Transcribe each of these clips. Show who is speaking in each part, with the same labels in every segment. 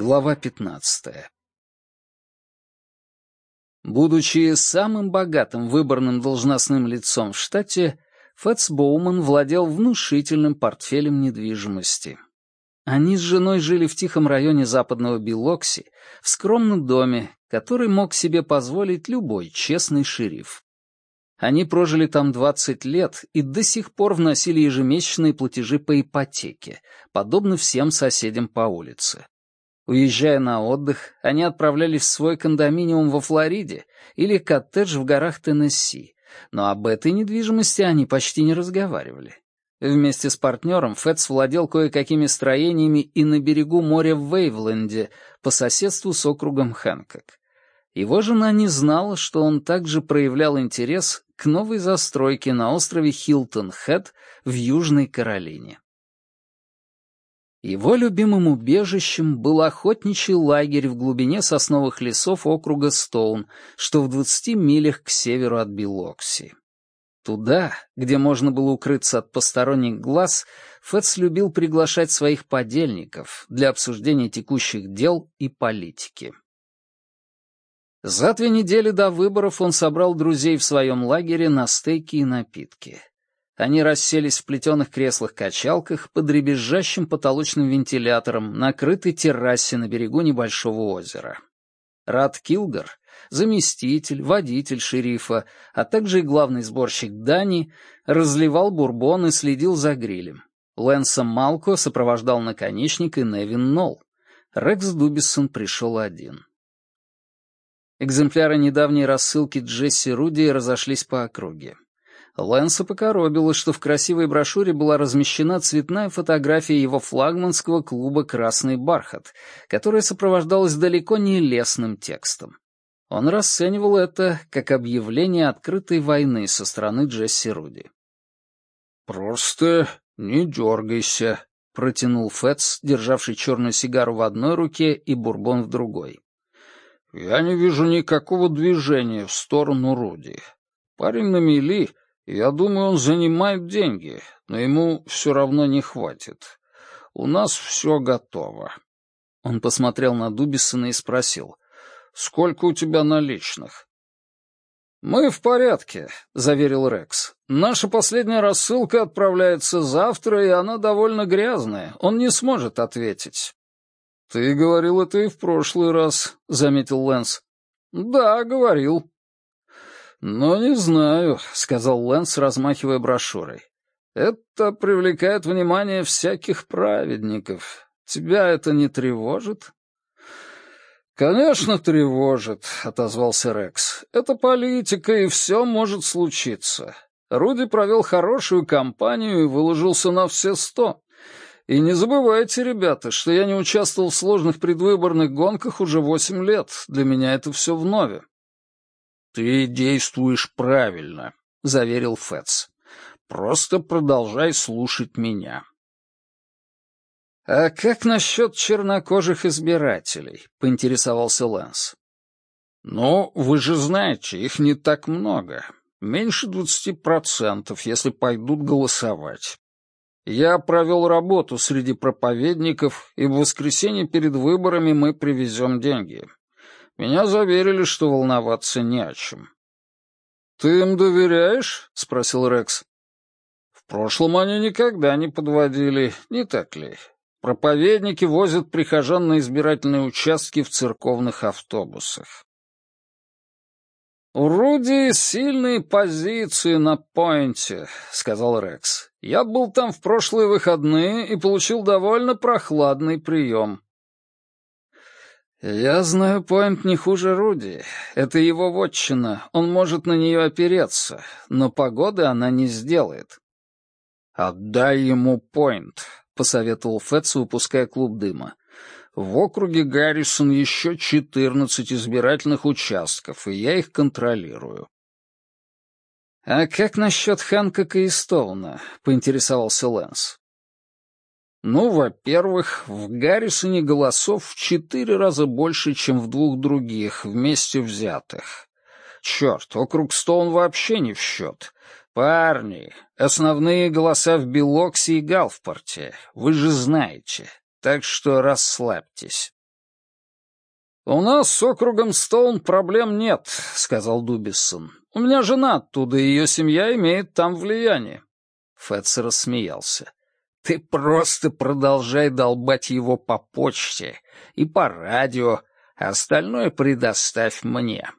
Speaker 1: Глава 15. Будучи самым богатым выборным должностным лицом в штате, Фэтс Боуман владел внушительным портфелем недвижимости. Они с женой жили в тихом районе западного Билокси, в скромном доме, который мог себе позволить любой честный шериф. Они прожили там 20 лет и до сих пор вносили ежемесячные платежи по ипотеке, подобно всем соседям по улице. Уезжая на отдых, они отправлялись в свой кондоминиум во Флориде или коттедж в горах Теннесси, но об этой недвижимости они почти не разговаривали. Вместе с партнером Фэтс владел кое-какими строениями и на берегу моря в Вейвленде, по соседству с округом Хэнкок. Его жена не знала, что он также проявлял интерес к новой застройке на острове Хилтон-Хэт в Южной Каролине. Его любимым убежищем был охотничий лагерь в глубине сосновых лесов округа Стоун, что в 20 милях к северу от Билокси. Туда, где можно было укрыться от посторонних глаз, Фэтс любил приглашать своих подельников для обсуждения текущих дел и политики. За две недели до выборов он собрал друзей в своем лагере на стейки и напитки. Они расселись в плетеных креслах-качалках под дребезжащим потолочным вентилятором на крытой террасе на берегу небольшого озера. Рад Килгар, заместитель, водитель шерифа, а также и главный сборщик Дани, разливал бурбон и следил за грилем. Лэнса Малко сопровождал наконечник и Невин Нолл. Рекс Дубисон пришел один. Экземпляры недавней рассылки Джесси Руди разошлись по округе. Лэнса покоробило, что в красивой брошюре была размещена цветная фотография его флагманского клуба «Красный бархат», которая сопровождалась далеко не лесным текстом. Он расценивал это как объявление открытой войны со стороны Джесси Руди.
Speaker 2: «Просто не дергайся», — протянул Фэтс, державший черную сигару в одной руке и бурбон в другой. «Я не вижу никакого движения в сторону Руди. Парень на мели я думаю, он занимает деньги, но ему все равно не хватит. У нас все готово. Он посмотрел на Дубисона и спросил, «Сколько у тебя наличных?» «Мы в порядке», — заверил Рекс. «Наша последняя рассылка отправляется завтра, и она довольно грязная. Он не сможет ответить». «Ты говорил это и в прошлый раз», — заметил Лэнс. «Да, говорил», «Но не знаю», — сказал Лэнс, размахивая брошюрой. «Это привлекает внимание всяких праведников. Тебя это не тревожит?» «Конечно, тревожит», — отозвался Рекс. «Это политика, и все может случиться. Руди провел хорошую кампанию и выложился на все сто. И не забывайте, ребята, что я не участвовал в сложных предвыборных гонках уже восемь лет. Для меня это все вновь. «Ты действуешь правильно», — заверил Фэтс. «Просто продолжай слушать меня».
Speaker 1: «А как насчет чернокожих избирателей?» — поинтересовался Лэнс.
Speaker 2: «Ну, вы же знаете, их не так много. Меньше двадцати процентов, если пойдут голосовать. Я провел работу среди проповедников, и в воскресенье перед выборами мы привезем деньги. Меня заверили, что волноваться не о чем. «Ты им доверяешь?» — спросил Рекс. «В прошлом они никогда не подводили, не так ли? Проповедники возят прихожан на избирательные участки в церковных автобусах». «У Руди сильные позиции на поинте», — сказал Рекс. «Я был там в прошлые выходные и получил довольно прохладный прием. «Я знаю Пойнт не хуже Руди. Это его вотчина, он может на нее опереться, но погоды она не сделает». «Отдай ему Пойнт», — посоветовал Фетс, выпуская клуб дыма. «В округе Гаррисон еще четырнадцать избирательных участков, и я их контролирую».
Speaker 1: «А как насчет Ханкока и Стоуна?» — поинтересовался Лэнс.
Speaker 2: Ну, во-первых, в Гаррисоне голосов в четыре раза больше, чем в двух других, вместе взятых. Черт, округ Стоун вообще не в счет. Парни, основные голоса в Белоксе и Галфпорте, вы же знаете, так что расслабьтесь. «У нас с округом Стоун проблем нет», — сказал Дубисон. «У меня жена оттуда, и ее семья имеет там влияние».
Speaker 1: Фетс рассмеялся. «Ты просто продолжай долбать его по почте и по радио, а остальное предоставь мне».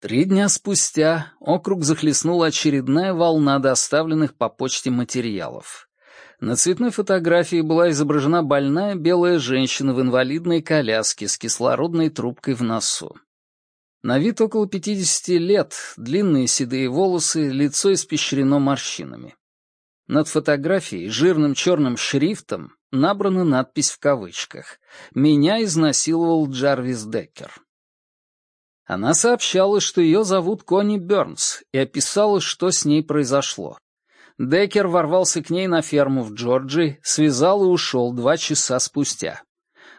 Speaker 1: Три дня спустя округ захлестнула очередная волна доставленных по почте материалов. На цветной фотографии была изображена больная белая женщина в инвалидной коляске с кислородной трубкой в носу. На вид около 50 лет, длинные седые волосы, лицо испещрено морщинами. Над фотографией жирным черным шрифтом набрана надпись в кавычках «Меня изнасиловал Джарвис Деккер». Она сообщала, что ее зовут Конни Бернс, и описала, что с ней произошло. Деккер ворвался к ней на ферму в Джорджии, связал и ушел два часа спустя.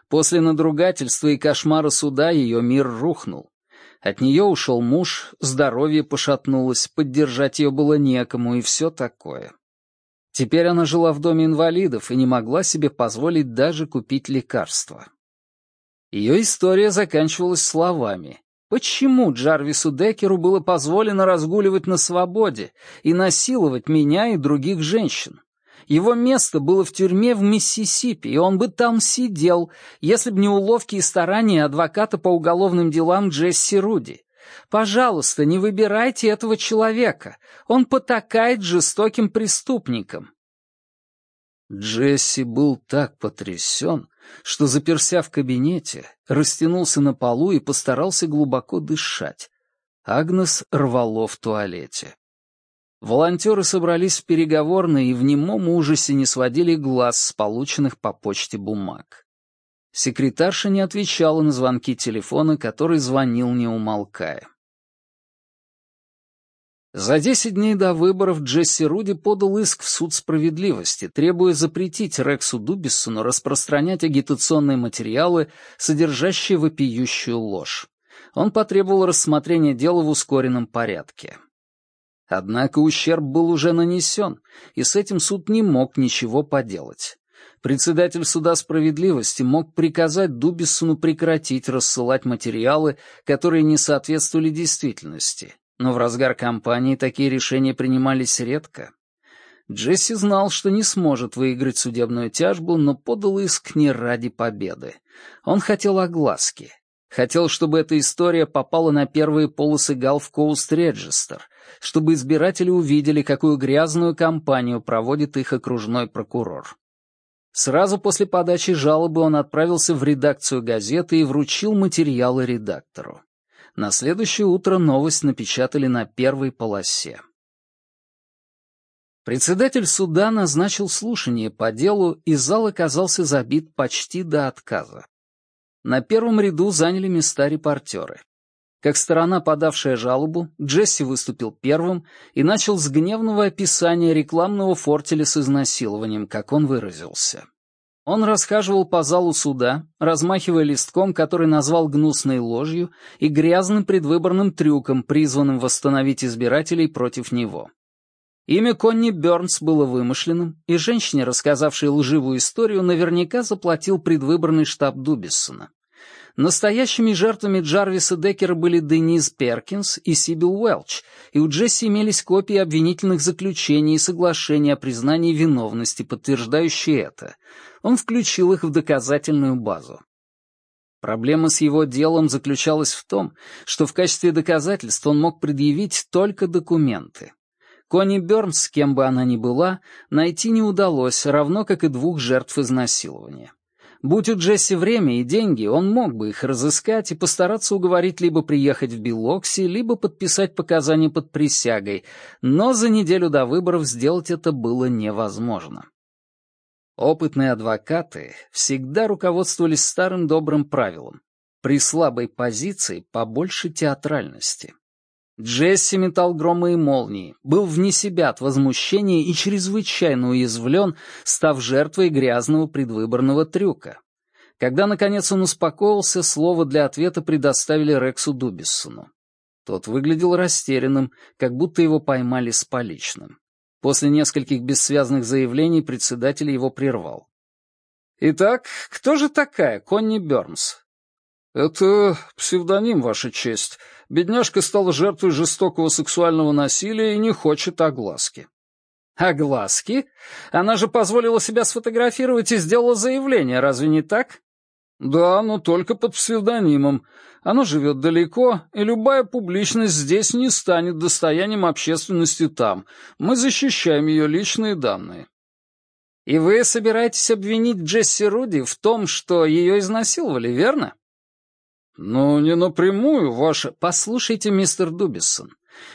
Speaker 1: После надругательства и кошмара суда ее мир рухнул. От нее ушел муж, здоровье пошатнулось, поддержать ее было некому и все такое. Теперь она жила в доме инвалидов и не могла себе позволить даже купить лекарства. Ее история заканчивалась словами Почему Джарвису Деккеру было позволено разгуливать на свободе и насиловать меня и других женщин? Его место было в тюрьме в Миссисипи, и он бы там сидел, если бы не уловки и старания адвоката по уголовным делам Джесси Руди. Пожалуйста, не выбирайте этого человека. Он потакает жестоким преступникам. Джесси был так потрясен, что, заперся в кабинете, растянулся на полу и постарался глубоко дышать. Агнес рвало в туалете. Волонтеры собрались в переговорной и в немом ужасе не сводили глаз с полученных по почте бумаг. Секретарша не отвечала на звонки телефона, который звонил, не умолкая. За десять дней до выборов Джесси Руди подал иск в суд справедливости, требуя запретить Рексу Дубиссону распространять агитационные материалы, содержащие вопиющую ложь. Он потребовал рассмотрения дела в ускоренном порядке. Однако ущерб был уже нанесен, и с этим суд не мог ничего поделать. Председатель суда справедливости мог приказать Дубиссону прекратить рассылать материалы, которые не соответствовали действительности, но в разгар кампании такие решения принимались редко. Джесси знал, что не сможет выиграть судебную тяжбу, но подал иск не ради победы. Он хотел огласки. Хотел, чтобы эта история попала на первые полосы Gulf Coast Register, чтобы избиратели увидели, какую грязную кампанию проводит их окружной прокурор. Сразу после подачи жалобы он отправился в редакцию газеты и вручил материалы редактору. На следующее утро новость напечатали на первой полосе. Председатель суда назначил слушание по делу, и зал оказался забит почти до отказа. На первом ряду заняли места репортеры. Как сторона, подавшая жалобу, Джесси выступил первым и начал с гневного описания рекламного фортеля с изнасилованием, как он выразился. Он расхаживал по залу суда, размахивая листком, который назвал гнусной ложью и грязным предвыборным трюком, призванным восстановить избирателей против него. Имя Конни Бёрнс было вымышленным, и женщине, рассказавшей лживую историю, наверняка заплатил предвыборный штаб Дубиссона. Настоящими жертвами Джарвиса Деккера были Денис Перкинс и Сибил Уэлч, и у Джесси имелись копии обвинительных заключений и соглашений о признании виновности, подтверждающие это. Он включил их в доказательную базу. Проблема с его делом заключалась в том, что в качестве доказательств он мог предъявить только документы. Конни Бёрнс, кем бы она ни была, найти не удалось, равно как и двух жертв изнасилования. Будь у Джесси время и деньги, он мог бы их разыскать и постараться уговорить либо приехать в Билокси, либо подписать показания под присягой, но за неделю до выборов сделать это было невозможно. Опытные адвокаты всегда руководствовались старым добрым правилом. При слабой позиции побольше театральности. Джесси метал громы и молнии, был вне себя от возмущения и чрезвычайно уязвлен, став жертвой грязного предвыборного трюка. Когда, наконец, он успокоился, слово для ответа предоставили Рексу Дубиссону. Тот выглядел растерянным, как будто его поймали с поличным. После нескольких бессвязных заявлений председатель его прервал. Итак, кто же такая Конни Бернс?
Speaker 2: Это псевдоним, Ваша честь. Бедняжка стала жертвой жестокого сексуального насилия и не хочет огласки.
Speaker 1: Огласки? Она же позволила себя сфотографировать и сделала заявление, разве не так?
Speaker 2: Да, но только под псевдонимом. Она живет далеко, и любая публичность здесь не станет достоянием общественности там. Мы защищаем ее личные данные.
Speaker 1: И вы собираетесь обвинить Джесси Руди в том, что ее изнасиловали, верно?
Speaker 2: Ну, не напрямую, ваше...
Speaker 1: Послушайте, мистер Дубисон,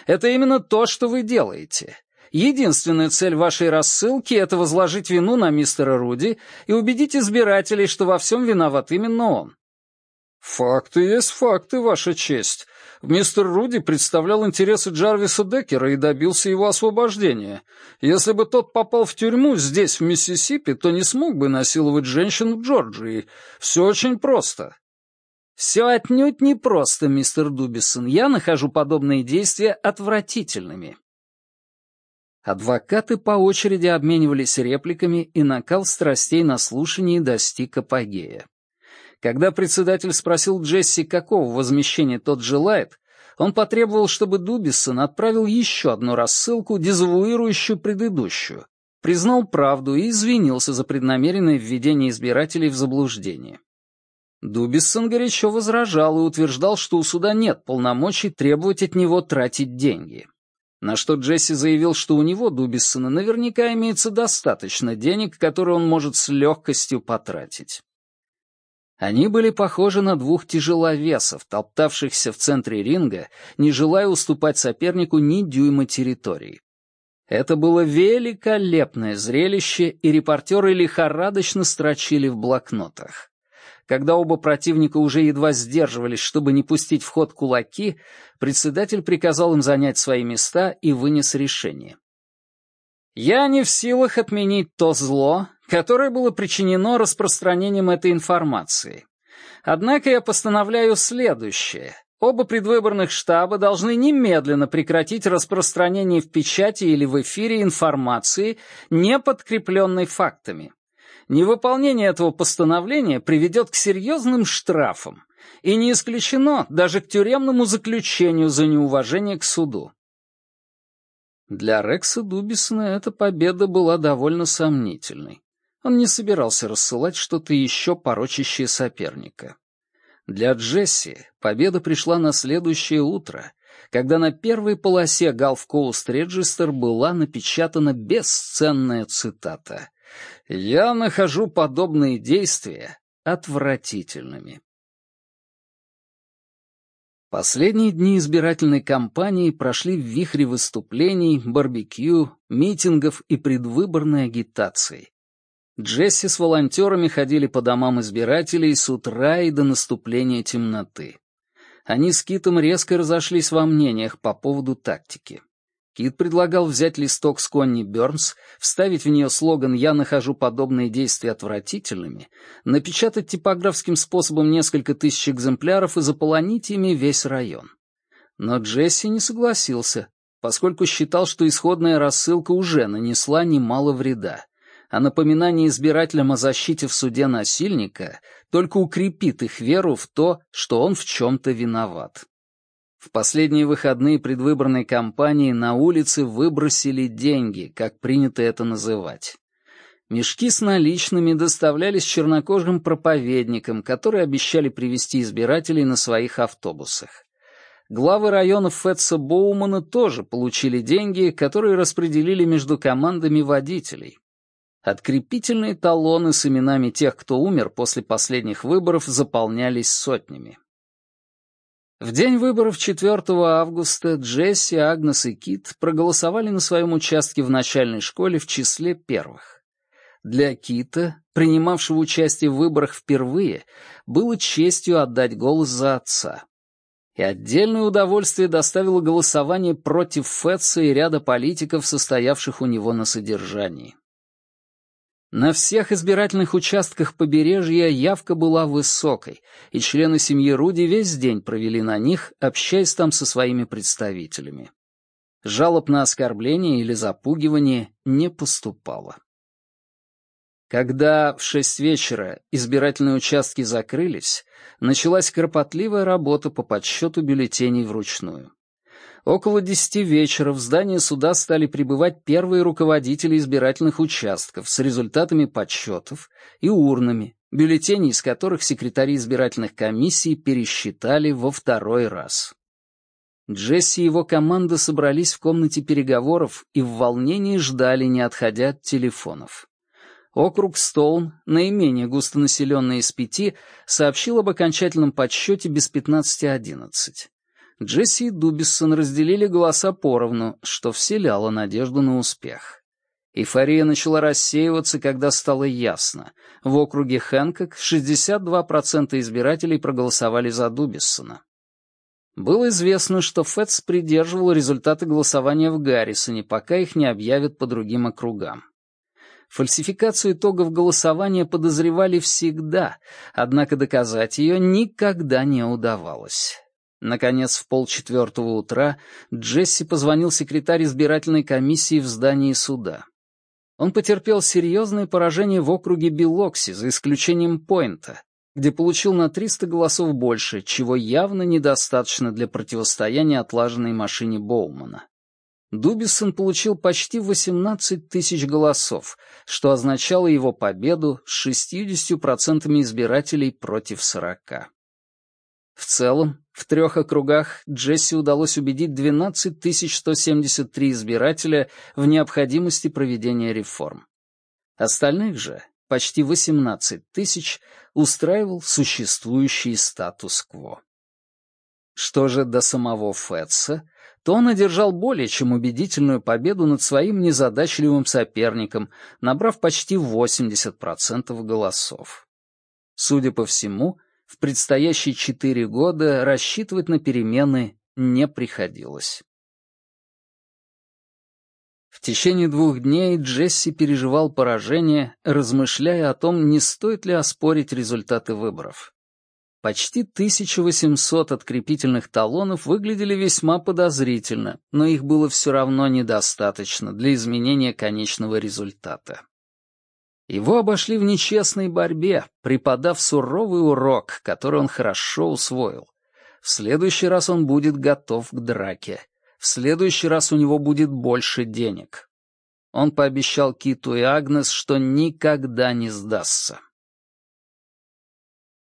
Speaker 1: это именно то, что вы делаете. Единственная цель вашей рассылки — это возложить вину на мистера Руди и убедить избирателей, что во всем виноват именно он.
Speaker 2: «Факты есть факты, Ваша честь. Мистер Руди представлял интересы Джарвиса Деккера и добился его освобождения. Если бы тот попал в тюрьму здесь, в Миссисипи, то не смог бы насиловать женщин в Джорджии. Все очень просто».
Speaker 1: «Все отнюдь не просто, мистер Дубисон. Я нахожу подобные действия отвратительными». Адвокаты по очереди обменивались репликами, и накал страстей на слушании достиг апогея. Когда председатель спросил Джесси, какого возмещения тот желает, он потребовал, чтобы Дубисон отправил еще одну рассылку, дезавуирующую предыдущую, признал правду и извинился за преднамеренное введение избирателей в заблуждение. Дубисон горячо возражал и утверждал, что у суда нет полномочий требовать от него тратить деньги. На что Джесси заявил, что у него, Дубисона, наверняка имеется достаточно денег, которые он может с легкостью потратить. Они были похожи на двух тяжеловесов, топтавшихся в центре ринга, не желая уступать сопернику ни дюйма территории. Это было великолепное зрелище, и репортеры лихорадочно строчили в блокнотах. Когда оба противника уже едва сдерживались, чтобы не пустить в ход кулаки, председатель приказал им занять свои места и вынес решение. «Я не в силах отменить то зло, которое было причинено распространением этой информации. Однако я постановляю следующее. Оба предвыборных штаба должны немедленно прекратить распространение в печати или в эфире информации, не подкрепленной фактами. Невыполнение этого постановления приведет к серьезным штрафам, и не исключено даже к тюремному заключению за неуважение к суду. Для Рекса Дубисона эта победа была довольно сомнительной. Он не собирался рассылать что-то еще порочащее соперника. Для Джесси победа пришла на следующее утро, когда на первой полосе Gulf Coast Register была напечатана бесценная цитата «Я нахожу подобные действия отвратительными». Последние дни избирательной кампании прошли в вихре выступлений, барбекю, митингов и предвыборной агитации. Джесси с волонтерами ходили по домам избирателей с утра и до наступления темноты. Они с Китом резко разошлись во мнениях по поводу тактики. Кит предлагал взять листок с Конни Бёрнс, вставить в нее слоган «Я нахожу подобные действия отвратительными», напечатать типографским способом несколько тысяч экземпляров и заполонить ими весь район. Но Джесси не согласился, поскольку считал, что исходная рассылка уже нанесла немало вреда а напоминание избирателям о защите в суде насильника только укрепит их веру в то, что он в чем-то виноват. В последние выходные предвыборной кампании на улице выбросили деньги, как принято это называть. Мешки с наличными доставлялись чернокожим проповедникам, которые обещали привести избирателей на своих автобусах. Главы районов Фетса Боумана тоже получили деньги, которые распределили между командами водителей. Открепительные талоны с именами тех, кто умер после последних выборов, заполнялись сотнями. В день выборов 4 августа Джесси, Агнес и Кит проголосовали на своем участке в начальной школе в числе первых. Для Кита, принимавшего участие в выборах впервые, было честью отдать голос за отца. И отдельное удовольствие доставило голосование против Фетса и ряда политиков, состоявших у него на содержании. На всех избирательных участках побережья явка была высокой, и члены семьи Руди весь день провели на них, общаясь там со своими представителями. Жалоб на оскорбление или запугивание не поступало. Когда в шесть вечера избирательные участки закрылись, началась кропотливая работа по подсчету бюллетеней вручную. Около десяти вечера в здание суда стали прибывать первые руководители избирательных участков с результатами подсчетов и урнами, бюллетени из которых секретари избирательных комиссий пересчитали во второй раз. Джесси и его команда собрались в комнате переговоров и в волнении ждали, не отходя от телефонов. Округ Стоун, наименее густонаселенный из пяти, сообщил об окончательном подсчете без 15.11. Джесси и Дубисон разделили голоса поровну, что вселяло надежду на успех. Эйфория начала рассеиваться, когда стало ясно. В округе Хэнкок 62% избирателей проголосовали за Дубиссона. Было известно, что Фэтс придерживал результаты голосования в Гаррисоне, пока их не объявят по другим округам. Фальсификацию итогов голосования подозревали всегда, однако доказать ее никогда не удавалось. Наконец, в полчетвертого утра Джесси позвонил секретарь избирательной комиссии в здании суда. Он потерпел серьезное поражение в округе Билокси, за исключением Пойнта, где получил на 300 голосов больше, чего явно недостаточно для противостояния отлаженной машине Боумана. Дубисон получил почти 18 тысяч голосов, что означало его победу с 60% избирателей против 40. В целом, в трех округах Джесси удалось убедить 12 173 избирателя в необходимости проведения реформ. Остальных же, почти 18 тысяч, устраивал существующий статус-кво. Что же до самого Фетса, то он одержал более чем убедительную победу над своим незадачливым соперником, набрав почти 80% голосов. Судя по всему, в предстоящие четыре года рассчитывать на перемены не приходилось. В течение двух дней Джесси переживал поражение, размышляя о том, не стоит ли оспорить результаты выборов. Почти 1800 открепительных талонов выглядели весьма подозрительно, но их было все равно недостаточно для изменения конечного результата. Его обошли в нечестной борьбе, преподав суровый урок, который он хорошо усвоил. В следующий раз он будет готов к драке. В следующий раз у него будет больше денег. Он пообещал Киту и Агнес, что никогда не сдастся.